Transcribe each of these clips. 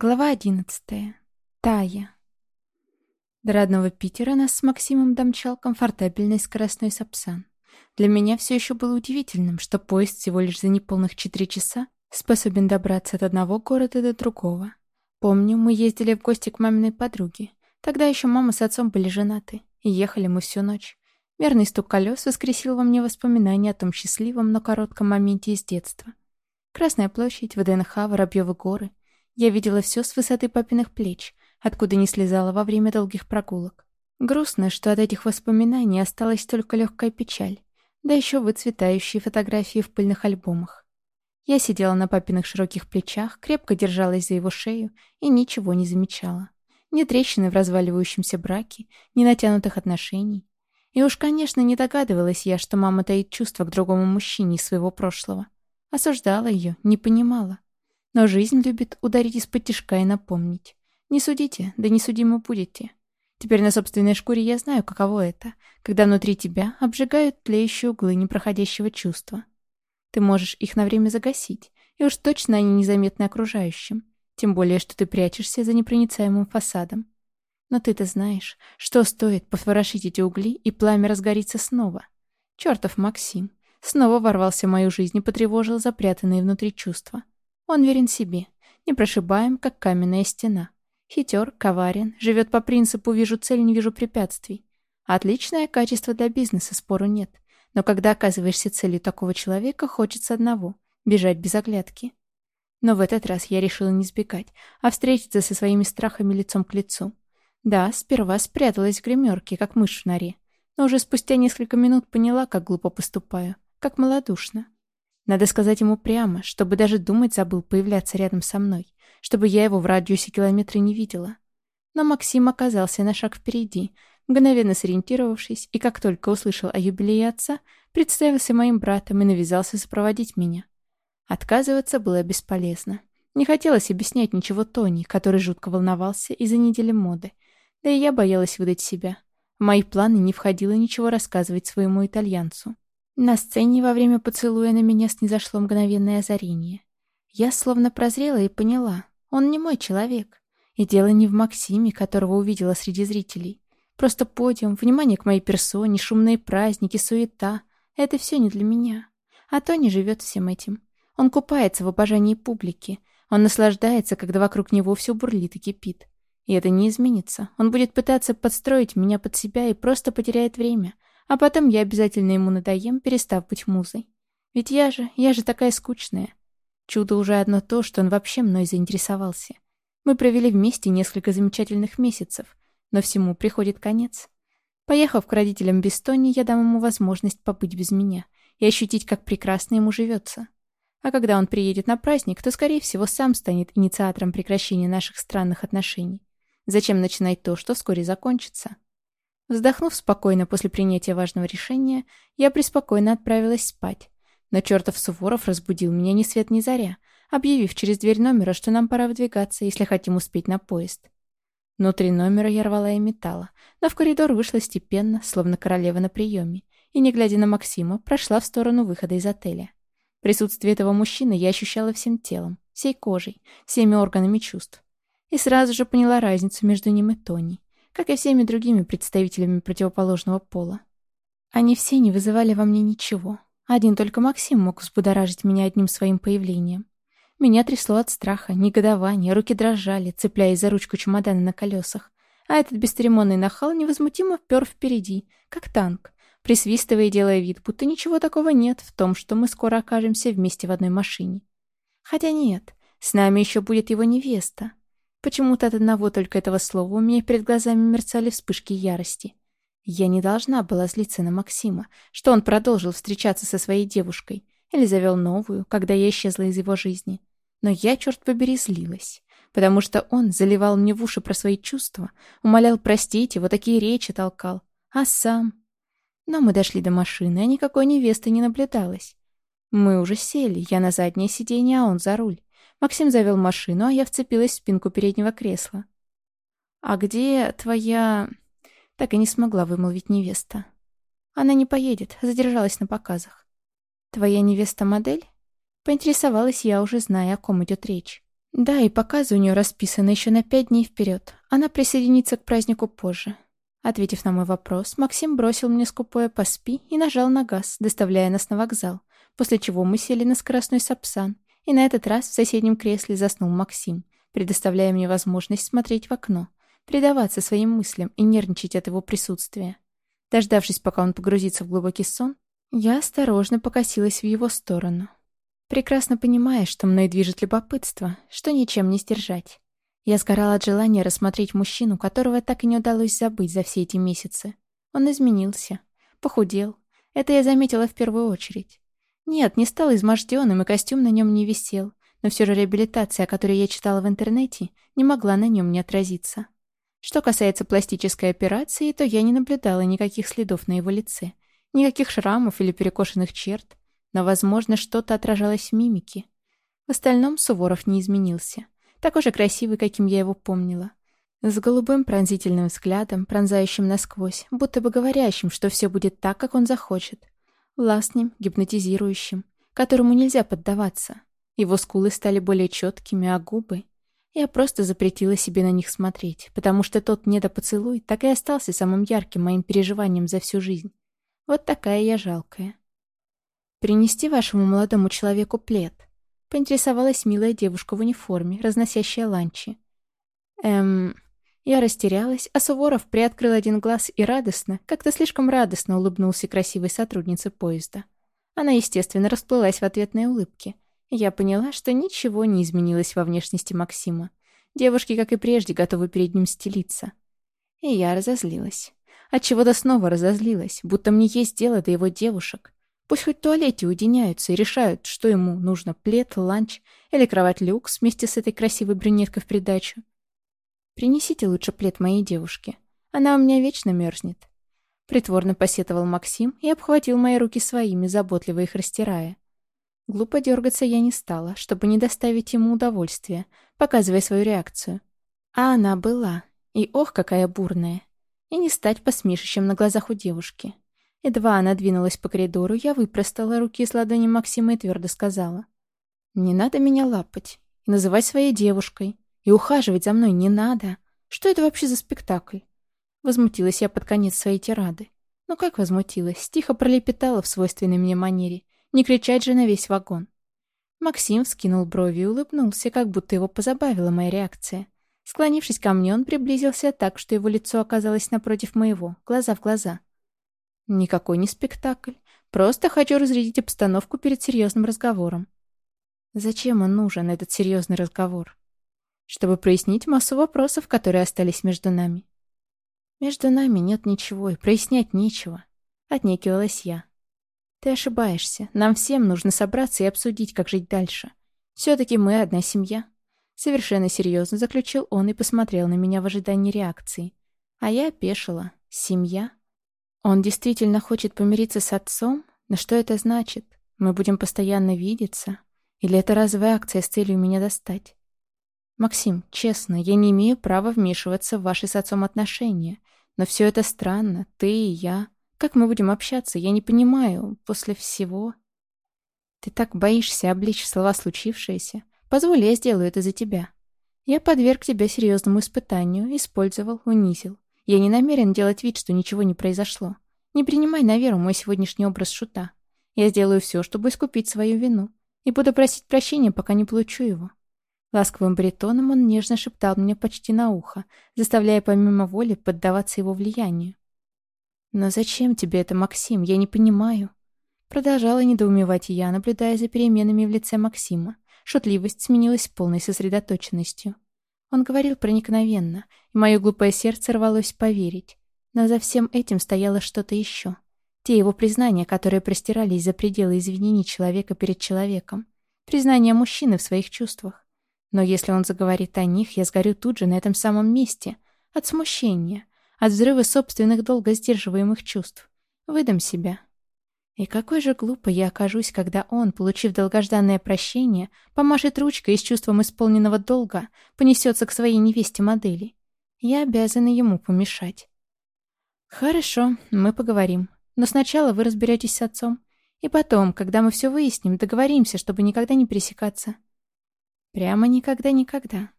Глава одиннадцатая. Тая. До родного Питера нас с Максимом домчал комфортабельный скоростной сапсан. Для меня все еще было удивительным, что поезд всего лишь за неполных четыре часа способен добраться от одного города до другого. Помню, мы ездили в гости к маминой подруге. Тогда еще мама с отцом были женаты, и ехали мы всю ночь. Мерный стук колес воскресил во мне воспоминания о том счастливом, но коротком моменте из детства. Красная площадь, ВДНХ, Воробьевы горы — я видела все с высоты папиных плеч, откуда не слезала во время долгих прогулок. Грустно, что от этих воспоминаний осталась только легкая печаль, да еще выцветающие фотографии в пыльных альбомах. Я сидела на папиных широких плечах, крепко держалась за его шею и ничего не замечала. Ни трещины в разваливающемся браке, ни натянутых отношений. И уж, конечно, не догадывалась я, что мама таит чувства к другому мужчине из своего прошлого. Осуждала ее, не понимала. Но жизнь любит ударить из-под тишка и напомнить. Не судите, да не судимы будете. Теперь на собственной шкуре я знаю, каково это, когда внутри тебя обжигают тлеющие углы непроходящего чувства. Ты можешь их на время загасить, и уж точно они незаметны окружающим, тем более, что ты прячешься за непроницаемым фасадом. Но ты-то знаешь, что стоит поворошить эти угли, и пламя разгорится снова. Чертов Максим снова ворвался в мою жизнь и потревожил запрятанные внутри чувства. Он верен себе, непрошибаем, как каменная стена. Хитер, коварен, живет по принципу «вижу цель, не вижу препятствий». Отличное качество для бизнеса, спору нет. Но когда оказываешься целью такого человека, хочется одного — бежать без оглядки. Но в этот раз я решила не сбегать, а встретиться со своими страхами лицом к лицу. Да, сперва спряталась в гримерке, как мышь в норе, но уже спустя несколько минут поняла, как глупо поступаю, как малодушно. Надо сказать ему прямо, чтобы даже думать забыл появляться рядом со мной, чтобы я его в радиусе километра не видела. Но Максим оказался на шаг впереди, мгновенно сориентировавшись, и как только услышал о юбилее отца, представился моим братом и навязался сопроводить меня. Отказываться было бесполезно. Не хотелось объяснять ничего Тони, который жутко волновался из-за недели моды. Да и я боялась выдать себя. В мои планы не входило ничего рассказывать своему итальянцу. На сцене во время поцелуя на меня снизошло мгновенное озарение. Я словно прозрела и поняла, он не мой человек. И дело не в Максиме, которого увидела среди зрителей. Просто подиум, внимание к моей персоне, шумные праздники, суета — это все не для меня. А Тони живет всем этим. Он купается в обожании публики. Он наслаждается, когда вокруг него все бурлит и кипит. И это не изменится. Он будет пытаться подстроить меня под себя и просто потеряет время — а потом я обязательно ему надоем, перестав быть музой. Ведь я же, я же такая скучная. Чудо уже одно то, что он вообще мной заинтересовался. Мы провели вместе несколько замечательных месяцев, но всему приходит конец. Поехав к родителям Бестони, я дам ему возможность побыть без меня и ощутить, как прекрасно ему живется. А когда он приедет на праздник, то, скорее всего, сам станет инициатором прекращения наших странных отношений. Зачем начинать то, что вскоре закончится? Вздохнув спокойно после принятия важного решения, я преспокойно отправилась спать. Но чертов Суворов разбудил меня ни свет ни заря, объявив через дверь номера, что нам пора выдвигаться, если хотим успеть на поезд. Внутри номера я рвала и металла, но в коридор вышла степенно, словно королева на приеме, и, не глядя на Максима, прошла в сторону выхода из отеля. Присутствие этого мужчины я ощущала всем телом, всей кожей, всеми органами чувств. И сразу же поняла разницу между ним и Тони как и всеми другими представителями противоположного пола. Они все не вызывали во мне ничего. Один только Максим мог взбудоражить меня одним своим появлением. Меня трясло от страха, негодования, руки дрожали, цепляясь за ручку чемодана на колесах. А этот бесцеремонный нахал невозмутимо впер впереди, как танк, присвистывая и делая вид, будто ничего такого нет в том, что мы скоро окажемся вместе в одной машине. Хотя нет, с нами еще будет его невеста. Почему-то от одного только этого слова у меня перед глазами мерцали вспышки ярости. Я не должна была злиться на Максима, что он продолжил встречаться со своей девушкой или завел новую, когда я исчезла из его жизни. Но я, черт побери, злилась, потому что он заливал мне в уши про свои чувства, умолял простить его, такие речи толкал. А сам... Но мы дошли до машины, а никакой невесты не наблюдалось. Мы уже сели, я на заднее сиденье, а он за руль. Максим завел машину, а я вцепилась в спинку переднего кресла. «А где твоя...» Так и не смогла вымолвить невеста. «Она не поедет, задержалась на показах». «Твоя невеста-модель?» Поинтересовалась я, уже зная, о ком идет речь. Да, и показы у нее расписаны еще на пять дней вперед. Она присоединится к празднику позже. Ответив на мой вопрос, Максим бросил мне скупое «поспи» и нажал на газ, доставляя нас на вокзал, после чего мы сели на скоростной сапсан, и на этот раз в соседнем кресле заснул Максим, предоставляя мне возможность смотреть в окно, предаваться своим мыслям и нервничать от его присутствия. Дождавшись, пока он погрузится в глубокий сон, я осторожно покосилась в его сторону. Прекрасно понимая, что мной движет любопытство, что ничем не сдержать. Я сгорала от желания рассмотреть мужчину, которого так и не удалось забыть за все эти месяцы. Он изменился. Похудел. Это я заметила в первую очередь. Нет, не стал изможденным, и костюм на нем не висел. Но все же реабилитация, о которой я читала в интернете, не могла на нем не отразиться. Что касается пластической операции, то я не наблюдала никаких следов на его лице. Никаких шрамов или перекошенных черт но, возможно, что-то отражалось в мимике. В остальном Суворов не изменился. Такой же красивый, каким я его помнила. С голубым пронзительным взглядом, пронзающим насквозь, будто бы говорящим, что все будет так, как он захочет. Властным, гипнотизирующим, которому нельзя поддаваться. Его скулы стали более четкими, а губы... Я просто запретила себе на них смотреть, потому что тот недопоцелуй так и остался самым ярким моим переживанием за всю жизнь. Вот такая я жалкая. «Принести вашему молодому человеку плед?» — поинтересовалась милая девушка в униформе, разносящая ланчи. «Эм...» Я растерялась, а Суворов приоткрыл один глаз и радостно, как-то слишком радостно улыбнулся красивой сотруднице поезда. Она, естественно, расплылась в ответной улыбке. Я поняла, что ничего не изменилось во внешности Максима. Девушки, как и прежде, готовы перед ним стелиться. И я разозлилась. Отчего-то снова разозлилась, будто мне есть дело до его девушек. Пусть хоть в туалете уединяются и решают, что ему нужно, плед, ланч или кровать-люкс вместе с этой красивой брюнеткой в придачу. Принесите лучше плед моей девушке. Она у меня вечно мерзнет. Притворно посетовал Максим и обхватил мои руки своими, заботливо их растирая. Глупо дергаться я не стала, чтобы не доставить ему удовольствия, показывая свою реакцию. А она была. И ох, какая бурная. И не стать посмешищем на глазах у девушки. Едва она двинулась по коридору, я выпростала руки с ладони Максима и твердо сказала. «Не надо меня лапать и называть своей девушкой. И ухаживать за мной не надо. Что это вообще за спектакль?» Возмутилась я под конец своей тирады. Ну как возмутилась? Тихо пролепетала в свойственной мне манере. Не кричать же на весь вагон. Максим вскинул брови и улыбнулся, как будто его позабавила моя реакция. Склонившись ко мне, он приблизился так, что его лицо оказалось напротив моего, глаза в глаза. Никакой не спектакль. Просто хочу разрядить обстановку перед серьезным разговором. Зачем он нужен, этот серьезный разговор? Чтобы прояснить массу вопросов, которые остались между нами. Между нами нет ничего и прояснять нечего. Отнекивалась я. Ты ошибаешься. Нам всем нужно собраться и обсудить, как жить дальше. Все-таки мы одна семья. Совершенно серьезно заключил он и посмотрел на меня в ожидании реакции. А я опешила. Семья? Он действительно хочет помириться с отцом? Но что это значит? Мы будем постоянно видеться? Или это разовая акция с целью меня достать? Максим, честно, я не имею права вмешиваться в ваши с отцом отношения. Но все это странно, ты и я. Как мы будем общаться, я не понимаю, после всего... Ты так боишься обличь слова случившееся. Позволь, я сделаю это за тебя. Я подверг тебя серьезному испытанию, использовал, унизил. Я не намерен делать вид, что ничего не произошло. Не принимай на веру мой сегодняшний образ шута. Я сделаю все, чтобы искупить свою вину. И буду просить прощения, пока не получу его. Ласковым баритоном он нежно шептал мне почти на ухо, заставляя помимо воли поддаваться его влиянию. «Но зачем тебе это, Максим? Я не понимаю». Продолжала недоумевать я, наблюдая за переменами в лице Максима. Шутливость сменилась полной сосредоточенностью. Он говорил проникновенно, и мое глупое сердце рвалось поверить. Но за всем этим стояло что-то еще. Те его признания, которые простирались за пределы извинений человека перед человеком. Признания мужчины в своих чувствах. Но если он заговорит о них, я сгорю тут же, на этом самом месте. От смущения. От взрыва собственных долго сдерживаемых чувств. Выдам себя. И какой же глупо я окажусь, когда он, получив долгожданное прощение, помашет ручкой и с чувством исполненного долга понесется к своей невесте модели. Я обязана ему помешать. Хорошо, мы поговорим. Но сначала вы разберетесь с отцом. И потом, когда мы все выясним, договоримся, чтобы никогда не пересекаться. Прямо никогда-никогда.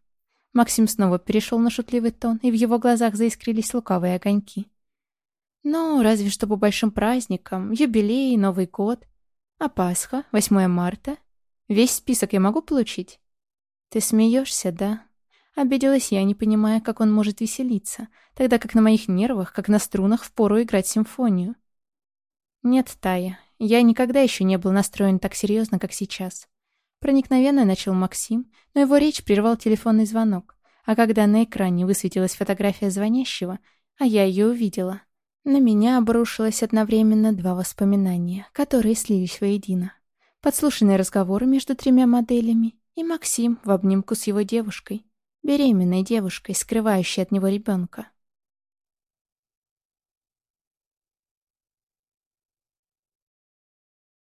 Максим снова перешел на шутливый тон, и в его глазах заискрились лукавые огоньки. Ну, разве что по большим праздникам, юбилей, Новый год. А Пасха, 8 марта? Весь список я могу получить? Ты смеешься, да? Обиделась я, не понимая, как он может веселиться, тогда как на моих нервах, как на струнах, впору играть симфонию. Нет, Тая, я никогда еще не был настроен так серьезно, как сейчас. Проникновенно начал Максим, но его речь прервал телефонный звонок, а когда на экране высветилась фотография звонящего, а я ее увидела, на меня обрушилось одновременно два воспоминания, которые слились воедино. Подслушанный разговор между тремя моделями и Максим в обнимку с его девушкой, беременной девушкой, скрывающей от него ребенка.